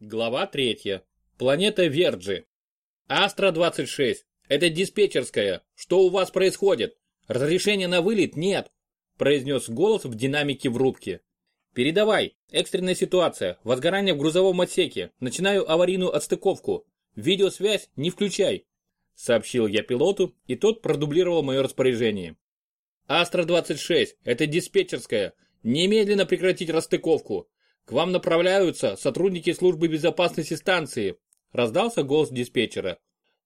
Глава 3. Планета Верджи. Астра-26. Это диспетчерская. Что у вас происходит? Разрешения на вылет нет, произнес голос в динамике в рубке. Передавай. Экстренная ситуация. Возгорание в грузовом отсеке. Начинаю аварийную отстыковку. Видеосвязь не включай. Сообщил я пилоту, и тот продублировал мое распоряжение. Астра-26. Это диспетчерская. Немедленно прекратить расстыковку. К вам направляются сотрудники службы безопасности станции. Раздался голос диспетчера.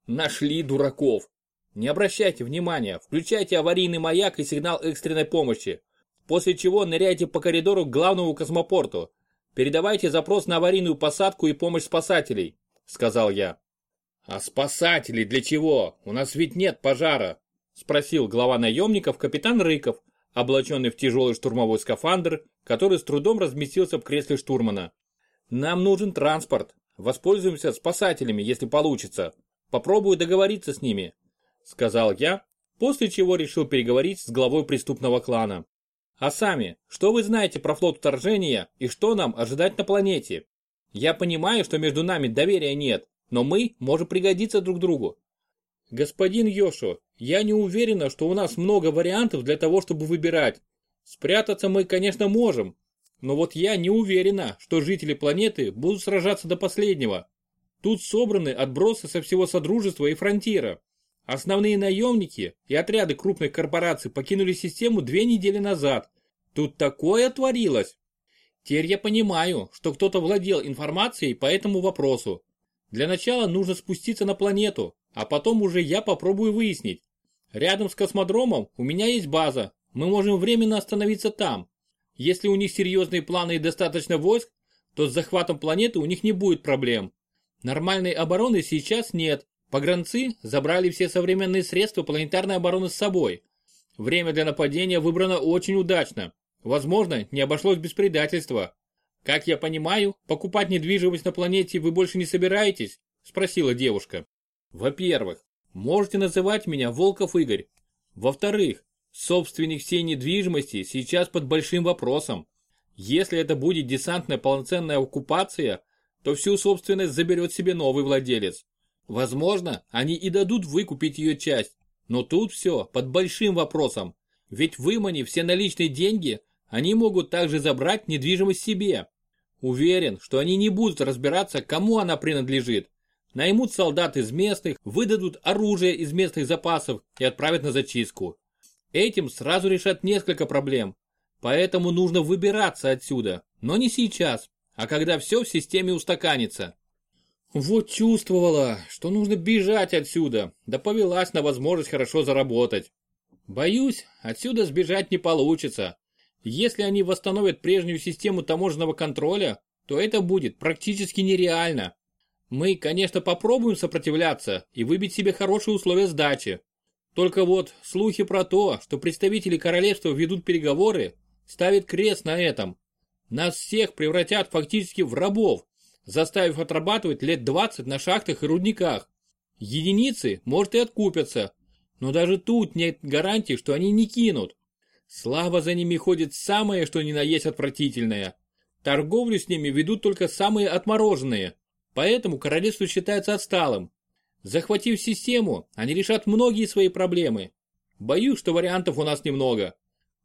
Нашли дураков. Не обращайте внимания, включайте аварийный маяк и сигнал экстренной помощи. После чего ныряйте по коридору к главному космопорту. Передавайте запрос на аварийную посадку и помощь спасателей, сказал я. А спасатели для чего? У нас ведь нет пожара, спросил глава наемников капитан Рыков, облаченный в тяжелый штурмовой скафандр, который с трудом разместился в кресле штурмана. «Нам нужен транспорт. Воспользуемся спасателями, если получится. Попробую договориться с ними», — сказал я, после чего решил переговорить с главой преступного клана. «А сами, что вы знаете про флот вторжения и что нам ожидать на планете? Я понимаю, что между нами доверия нет, но мы можем пригодиться друг другу. «Господин Йошо, я не уверена, что у нас много вариантов для того, чтобы выбирать. Спрятаться мы, конечно, можем, но вот я не уверена, что жители планеты будут сражаться до последнего. Тут собраны отбросы со всего Содружества и Фронтира. Основные наемники и отряды крупных корпораций покинули систему две недели назад. Тут такое творилось. Теперь я понимаю, что кто-то владел информацией по этому вопросу. Для начала нужно спуститься на планету, а потом уже я попробую выяснить. Рядом с космодромом у меня есть база, мы можем временно остановиться там. Если у них серьезные планы и достаточно войск, то с захватом планеты у них не будет проблем. Нормальной обороны сейчас нет. Погранцы забрали все современные средства планетарной обороны с собой. Время для нападения выбрано очень удачно. Возможно, не обошлось без предательства. Как я понимаю, покупать недвижимость на планете вы больше не собираетесь? Спросила девушка. Во-первых, можете называть меня Волков Игорь. Во-вторых, собственник всей недвижимости сейчас под большим вопросом. Если это будет десантная полноценная оккупация, то всю собственность заберет себе новый владелец. Возможно, они и дадут выкупить ее часть, но тут все под большим вопросом. Ведь выманив все наличные деньги, они могут также забрать недвижимость себе. Уверен, что они не будут разбираться, кому она принадлежит, Наймут солдат из местных, выдадут оружие из местных запасов и отправят на зачистку. Этим сразу решат несколько проблем. Поэтому нужно выбираться отсюда, но не сейчас, а когда все в системе устаканится. Вот чувствовала, что нужно бежать отсюда, да повелась на возможность хорошо заработать. Боюсь, отсюда сбежать не получится. Если они восстановят прежнюю систему таможенного контроля, то это будет практически нереально. Мы, конечно, попробуем сопротивляться и выбить себе хорошие условия сдачи. Только вот слухи про то, что представители королевства ведут переговоры, ставят крест на этом. Нас всех превратят фактически в рабов, заставив отрабатывать лет 20 на шахтах и рудниках. Единицы, может, и откупятся, но даже тут нет гарантии, что они не кинут. Слава за ними ходит самое, что ни на есть отвратительное. Торговлю с ними ведут только самые отмороженные. Поэтому королевство считается отсталым. Захватив систему, они решат многие свои проблемы. Боюсь, что вариантов у нас немного.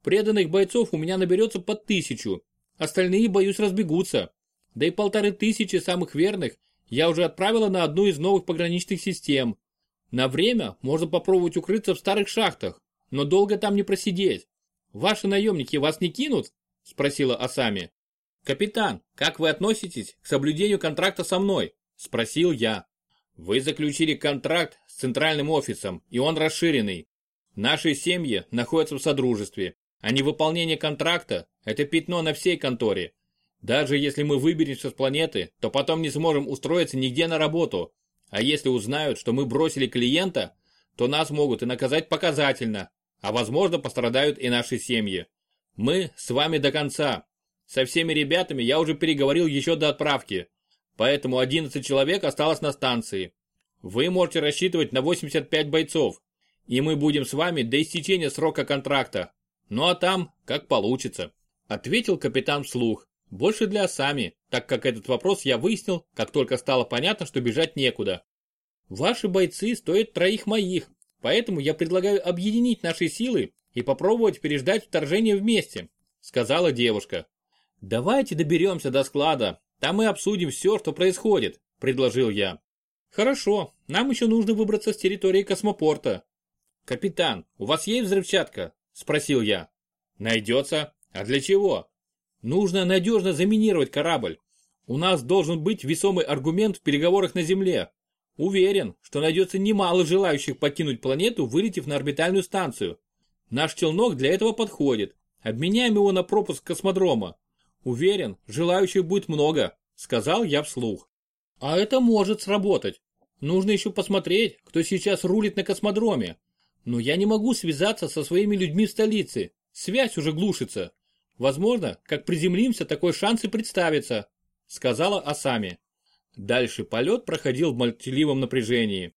Преданных бойцов у меня наберется под тысячу. Остальные, боюсь, разбегутся. Да и полторы тысячи самых верных я уже отправила на одну из новых пограничных систем. На время можно попробовать укрыться в старых шахтах, но долго там не просидеть. Ваши наемники вас не кинут? Спросила Асами. «Капитан, как вы относитесь к соблюдению контракта со мной?» – спросил я. «Вы заключили контракт с центральным офисом, и он расширенный. Наши семьи находятся в содружестве, а невыполнение контракта – это пятно на всей конторе. Даже если мы выберемся с планеты, то потом не сможем устроиться нигде на работу. А если узнают, что мы бросили клиента, то нас могут и наказать показательно, а возможно пострадают и наши семьи. Мы с вами до конца, со всеми ребятами я уже переговорил еще до отправки, поэтому 11 человек осталось на станции. Вы можете рассчитывать на 85 бойцов, и мы будем с вами до истечения срока контракта. Ну а там, как получится», — ответил капитан вслух, Больше для Асами, так как этот вопрос я выяснил, как только стало понятно, что бежать некуда. Ваши бойцы стоят троих моих, поэтому я предлагаю объединить наши силы и попробовать переждать вторжение вместе, сказала девушка. Давайте доберемся до склада, там мы обсудим все, что происходит, предложил я. Хорошо, нам еще нужно выбраться с территории космопорта. Капитан, у вас есть взрывчатка? Спросил я. Найдется. А для чего? Нужно надежно заминировать корабль. У нас должен быть весомый аргумент в переговорах на Земле. Уверен, что найдется немало желающих покинуть планету, вылетев на орбитальную станцию. Наш челнок для этого подходит. Обменяем его на пропуск космодрома. Уверен, желающих будет много, сказал я вслух. А это может сработать. Нужно еще посмотреть, кто сейчас рулит на космодроме. Но я не могу связаться со своими людьми в столице. Связь уже глушится. Возможно, как приземлимся, такой шанс и представится, сказала Асами. Дальше полет проходил в молчаливом напряжении.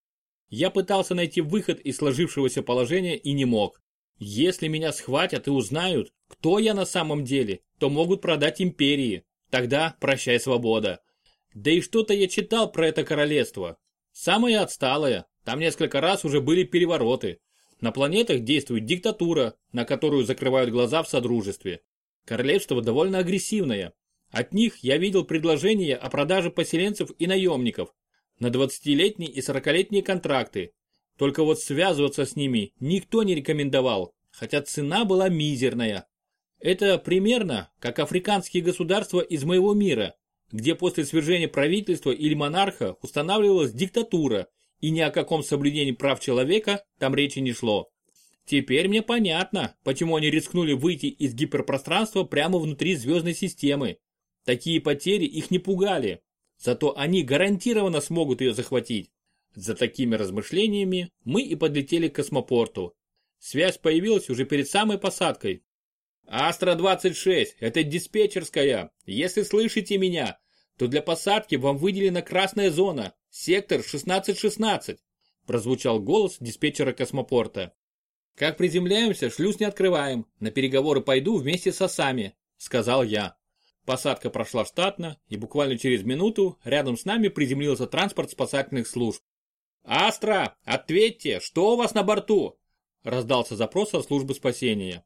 Я пытался найти выход из сложившегося положения и не мог. Если меня схватят и узнают, кто я на самом деле, то могут продать империи. Тогда прощай свобода. Да и что-то я читал про это королевство. Самое отсталое, там несколько раз уже были перевороты. На планетах действует диктатура, на которую закрывают глаза в Содружестве. Королевство довольно агрессивное. От них я видел предложения о продаже поселенцев и наемников на 20-летние и 40-летние контракты. Только вот связываться с ними никто не рекомендовал, хотя цена была мизерная. Это примерно как африканские государства из моего мира, где после свержения правительства или монарха устанавливалась диктатура, и ни о каком соблюдении прав человека там речи не шло. Теперь мне понятно, почему они рискнули выйти из гиперпространства прямо внутри звездной системы. Такие потери их не пугали, зато они гарантированно смогут ее захватить. За такими размышлениями мы и подлетели к космопорту. Связь появилась уже перед самой посадкой. «Астра-26, это диспетчерская. Если слышите меня, то для посадки вам выделена красная зона, сектор 1616», прозвучал голос диспетчера космопорта. «Как приземляемся, шлюз не открываем, на переговоры пойду вместе с осами», сказал я. Посадка прошла штатно, и буквально через минуту рядом с нами приземлился транспорт спасательных служб. «Астра, ответьте, что у вас на борту?» раздался запрос от службы спасения.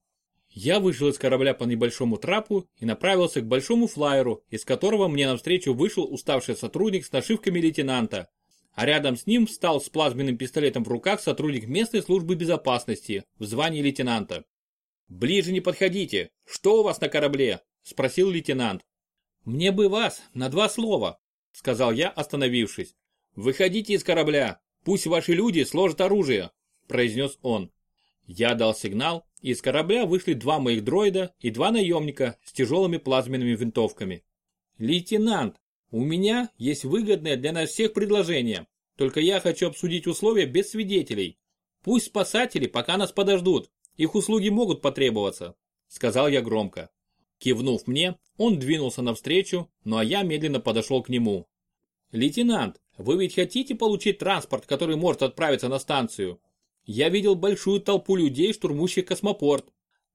Я вышел из корабля по небольшому трапу и направился к большому флайеру, из которого мне навстречу вышел уставший сотрудник с нашивками лейтенанта, а рядом с ним встал с плазменным пистолетом в руках сотрудник местной службы безопасности в звании лейтенанта. «Ближе не подходите! Что у вас на корабле?» – спросил лейтенант. «Мне бы вас на два слова», – сказал я, остановившись. «Выходите из корабля, пусть ваши люди сложат оружие», – произнес он. Я дал сигнал, и из корабля вышли два моих дроида и два наемника с тяжелыми плазменными винтовками. «Лейтенант, у меня есть выгодное для нас всех предложение, только я хочу обсудить условия без свидетелей. Пусть спасатели пока нас подождут, их услуги могут потребоваться», — сказал я громко. Кивнув мне, он двинулся навстречу, ну а я медленно подошел к нему. «Лейтенант, вы ведь хотите получить транспорт, который может отправиться на станцию?» Я видел большую толпу людей, штурмующих космопорт.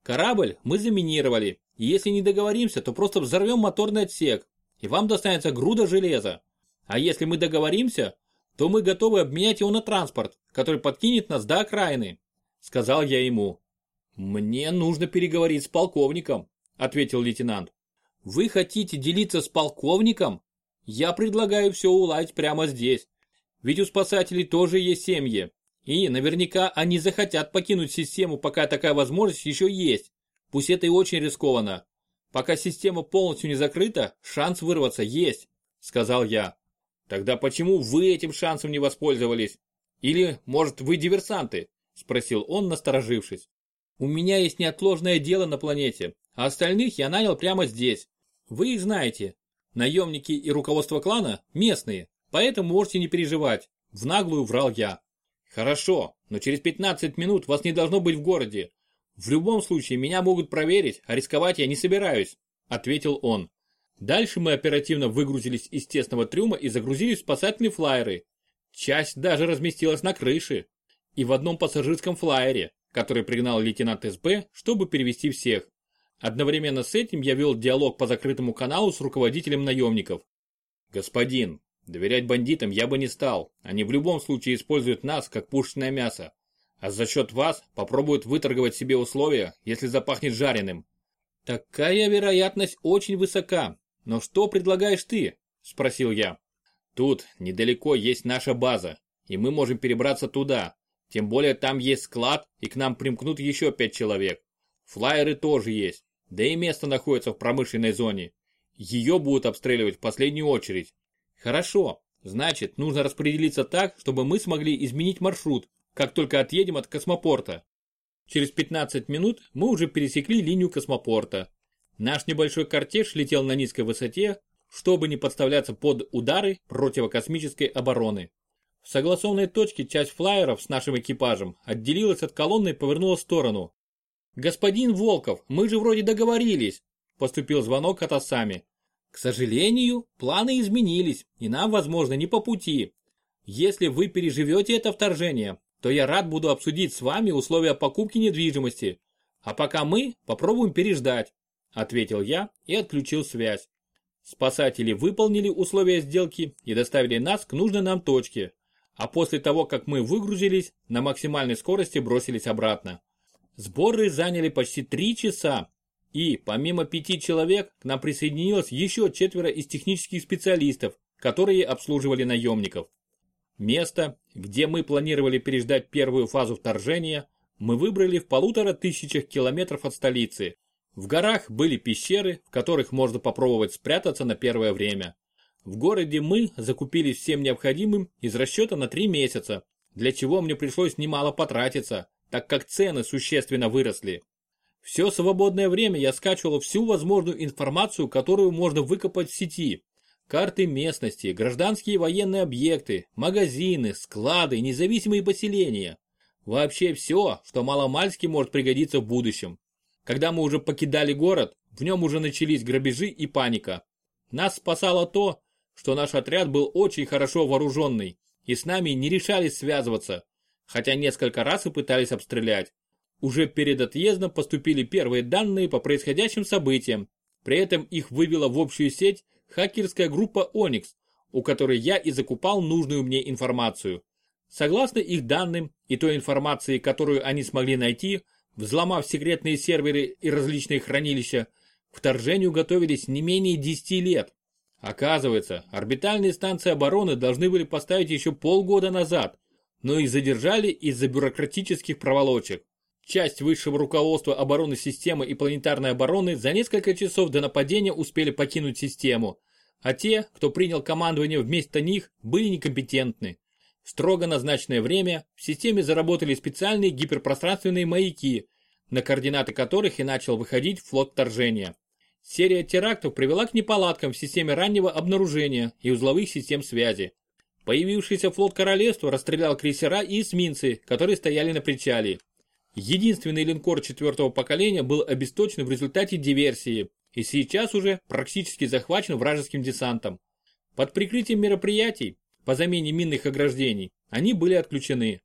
Корабль мы заминировали, и если не договоримся, то просто взорвем моторный отсек, и вам достанется груда железа. А если мы договоримся, то мы готовы обменять его на транспорт, который подкинет нас до окраины», — сказал я ему. «Мне нужно переговорить с полковником», — ответил лейтенант. «Вы хотите делиться с полковником? Я предлагаю все уладить прямо здесь. Ведь у спасателей тоже есть семьи, и наверняка они захотят покинуть систему, пока такая возможность еще есть. Пусть это и очень рискованно. Пока система полностью не закрыта, шанс вырваться есть, сказал я. Тогда почему вы этим шансом не воспользовались? Или, может, вы диверсанты? Спросил он, насторожившись. У меня есть неотложное дело на планете, а остальных я нанял прямо здесь. Вы их знаете. Наемники и руководство клана местные, поэтому можете не переживать. В наглую врал я. Хорошо, но через 15 минут вас не должно быть в городе. В любом случае меня могут проверить, а рисковать я не собираюсь, ответил он. Дальше мы оперативно выгрузились из тесного трюма и загрузились в спасательные флайеры. Часть даже разместилась на крыше. И в одном пассажирском флайере, который пригнал лейтенант СБ, чтобы перевести всех. Одновременно с этим я вел диалог по закрытому каналу с руководителем наемников. Господин, доверять бандитам я бы не стал. Они в любом случае используют нас как пушечное мясо. А за счет вас попробуют выторговать себе условия, если запахнет жареным. Такая вероятность очень высока. Но что предлагаешь ты? Спросил я. Тут недалеко есть наша база, и мы можем перебраться туда. Тем более там есть склад, и к нам примкнут еще пять человек. Флайеры тоже есть. Да и место находится в промышленной зоне. Ее будут обстреливать в последнюю очередь. Хорошо, значит, нужно распределиться так, чтобы мы смогли изменить маршрут, как только отъедем от космопорта. Через 15 минут мы уже пересекли линию космопорта. Наш небольшой кортеж летел на низкой высоте, чтобы не подставляться под удары противокосмической обороны. В согласованной точке часть флайеров с нашим экипажем отделилась от колонны и повернула в сторону. «Господин Волков, мы же вроде договорились!» Поступил звонок от Асами. «К сожалению, планы изменились, и нам, возможно, не по пути. Если вы переживете это вторжение, то я рад буду обсудить с вами условия покупки недвижимости. А пока мы попробуем переждать», ответил я и отключил связь. Спасатели выполнили условия сделки и доставили нас к нужной нам точке, а после того, как мы выгрузились, на максимальной скорости бросились обратно. Сборы заняли почти три часа, и помимо пяти человек к нам присоединилось еще четверо из технических специалистов, которые обслуживали наемников. Место, где мы планировали переждать первую фазу вторжения, мы выбрали в полутора тысячах километров от столицы. В горах были пещеры, в которых можно попробовать спрятаться на первое время. В городе мы закупили всем необходимым из расчета на три месяца, для чего мне пришлось немало потратиться, так как цены существенно выросли. Все свободное время я скачивал всю возможную информацию, которую можно выкопать в сети. Карты местности, гражданские и военные объекты, магазины, склады, независимые поселения. Вообще все, что маломальски может пригодиться в будущем. Когда мы уже покидали город, в нем уже начались грабежи и паника. Нас спасало то, что наш отряд был очень хорошо вооруженный, и с нами не решались связываться, хотя несколько раз и пытались обстрелять. Уже перед отъездом поступили первые данные по происходящим событиям. При этом их вывела в общую сеть хакерская группа Onyx, у которой я и закупал нужную мне информацию. Согласно их данным и той информации, которую они смогли найти, взломав секретные серверы и различные хранилища, к вторжению готовились не менее 10 лет. Оказывается, орбитальные станции обороны должны были поставить еще полгода назад, но их задержали из-за бюрократических проволочек. Часть высшего руководства обороны системы и планетарной обороны за несколько часов до нападения успели покинуть систему, а те, кто принял командование вместо них, были некомпетентны. В строго назначенное время в системе заработали специальные гиперпространственные маяки, на координаты которых и начал выходить флот вторжения. Серия терактов привела к неполадкам в системе раннего обнаружения и узловых систем связи. Появившийся флот королевства расстрелял крейсера и эсминцы, которые стояли на причале. Единственный линкор четвертого поколения был обесточен в результате диверсии и сейчас уже практически захвачен вражеским десантом. Под прикрытием мероприятий по замене минных ограждений они были отключены.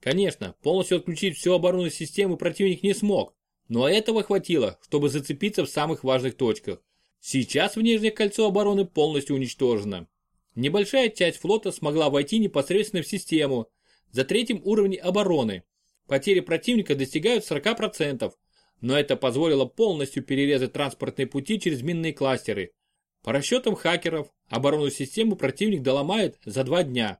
Конечно, полностью отключить всю оборонную систему противник не смог, но этого хватило, чтобы зацепиться в самых важных точках. Сейчас внешнее кольцо обороны полностью уничтожено. Небольшая часть флота смогла войти непосредственно в систему за третьим уровнем обороны, Потери противника достигают 40%, но это позволило полностью перерезать транспортные пути через минные кластеры. По расчетам хакеров, оборонную систему противник доломает за два дня.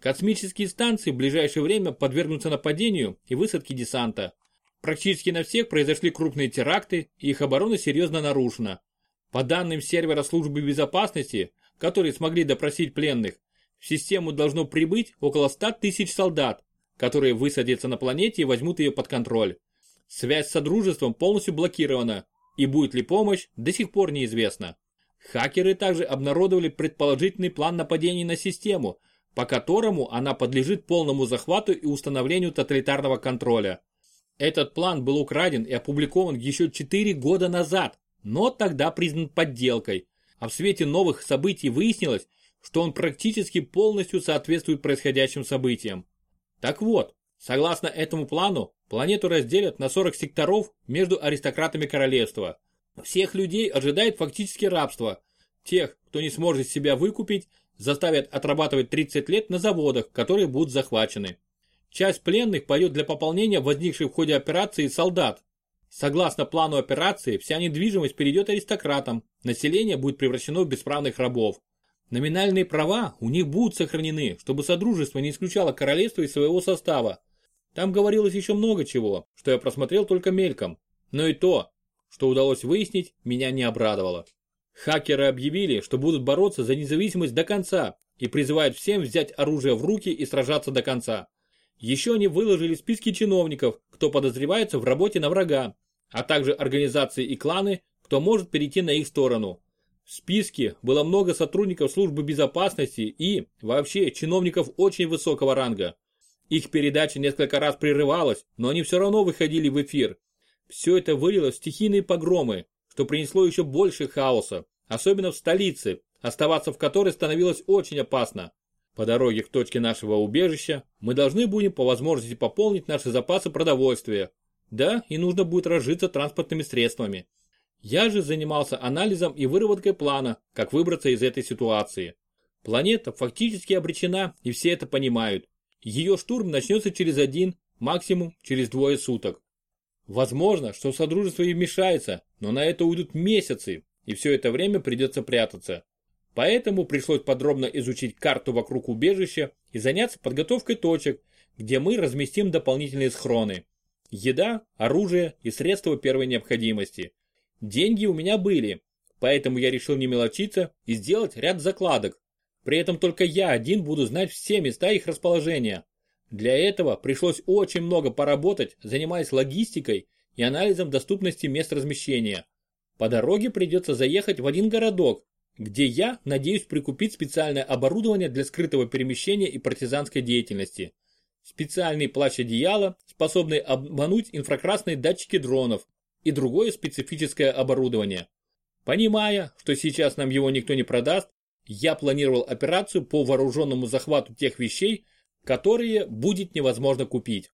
Космические станции в ближайшее время подвергнутся нападению и высадке десанта. Практически на всех произошли крупные теракты, и их оборона серьезно нарушена. По данным сервера службы безопасности, которые смогли допросить пленных, в систему должно прибыть около 100 тысяч солдат, которые высадятся на планете и возьмут ее под контроль. Связь с Содружеством полностью блокирована, и будет ли помощь, до сих пор неизвестно. Хакеры также обнародовали предположительный план нападения на систему, по которому она подлежит полному захвату и установлению тоталитарного контроля. Этот план был украден и опубликован еще 4 года назад, но тогда признан подделкой, а в свете новых событий выяснилось, что он практически полностью соответствует происходящим событиям. Так вот, согласно этому плану, планету разделят на 40 секторов между аристократами королевства. Всех людей ожидает фактически рабство. Тех, кто не сможет себя выкупить, заставят отрабатывать 30 лет на заводах, которые будут захвачены. Часть пленных пойдет для пополнения возникших в ходе операции солдат. Согласно плану операции, вся недвижимость перейдет аристократам, население будет превращено в бесправных рабов. Номинальные права у них будут сохранены, чтобы Содружество не исключало королевство из своего состава. Там говорилось еще много чего, что я просмотрел только мельком. Но и то, что удалось выяснить, меня не обрадовало. Хакеры объявили, что будут бороться за независимость до конца и призывают всем взять оружие в руки и сражаться до конца. Еще они выложили списки чиновников, кто подозревается в работе на врага, а также организации и кланы, кто может перейти на их сторону. В списке было много сотрудников службы безопасности и, вообще, чиновников очень высокого ранга. Их передача несколько раз прерывалась, но они все равно выходили в эфир. Все это вылилось в стихийные погромы, что принесло еще больше хаоса, особенно в столице, оставаться в которой становилось очень опасно. По дороге к точке нашего убежища мы должны будем по возможности пополнить наши запасы продовольствия. Да, и нужно будет разжиться транспортными средствами. Я же занимался анализом и выработкой плана, как выбраться из этой ситуации. Планета фактически обречена, и все это понимают. Ее штурм начнется через один, максимум через двое суток. Возможно, что Содружество и вмешается, но на это уйдут месяцы, и все это время придется прятаться. Поэтому пришлось подробно изучить карту вокруг убежища и заняться подготовкой точек, где мы разместим дополнительные схроны. Еда, оружие и средства первой необходимости. Деньги у меня были, поэтому я решил не мелочиться и сделать ряд закладок. При этом только я один буду знать все места их расположения. Для этого пришлось очень много поработать, занимаясь логистикой и анализом доступности мест размещения. По дороге придется заехать в один городок, где я надеюсь прикупить специальное оборудование для скрытого перемещения и партизанской деятельности. Специальный плащ-одеяло, способный обмануть инфракрасные датчики дронов и другое специфическое оборудование. Понимая, что сейчас нам его никто не продаст, я планировал операцию по вооруженному захвату тех вещей, которые будет невозможно купить.